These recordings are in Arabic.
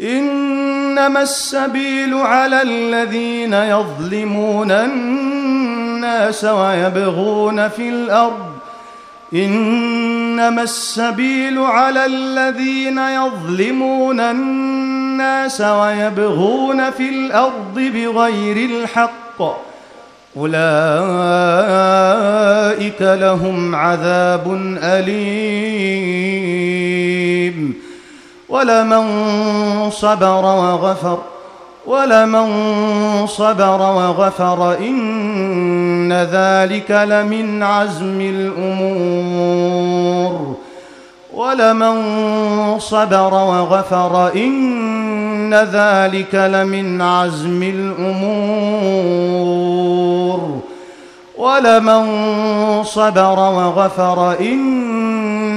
إنما السبيل على الذين يظلمون الناس ويبغون في الأرض. إنما السبيل على الذين يظلمون الناس ويبغون في الأرض بغير الحق. أولئك لهم عذاب أليم. ولمن صبر وغفر ولمن صبر وغفر إن ذلك لمن عزم الأمور. ولمن صبر وغفر إن ذلك لمن عزم الأمور. ولمن صبر وغفر إن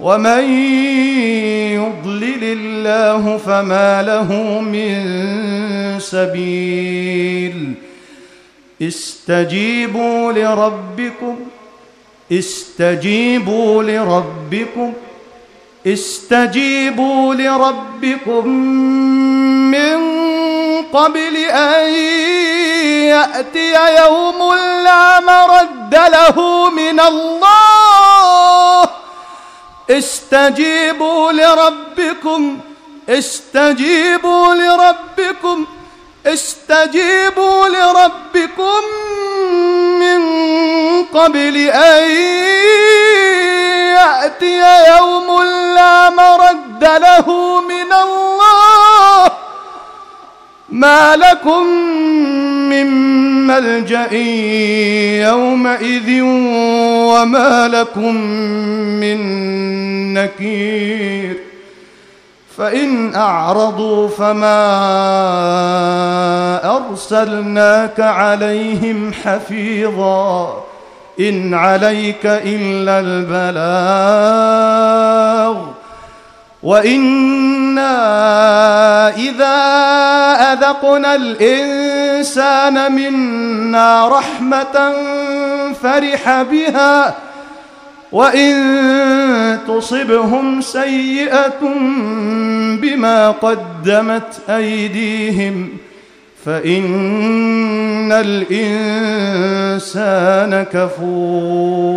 ومن يضلل الله فما له من سبيل استجيبوا لربكم استجيبوا لربكم استجيبوا لربكم من قبل أن يأتي يوم لا مرد له من الله استجيبوا لربكم استجيبوا لربكم استجيبوا لربكم من قبل أن يأتي يوم لا مرد له من الله. ما لكم من ملجأ يومئذ وما لكم من نكير فإن أعرضوا فما أرسلناك عليهم حفيظا إن عليك إلا البلاغ وإنا إذا أذقنا الإنسان منا رحمة فرح بها وإن تصبهم سيئة بما قدمت أيديهم فإن الإنسان كفور.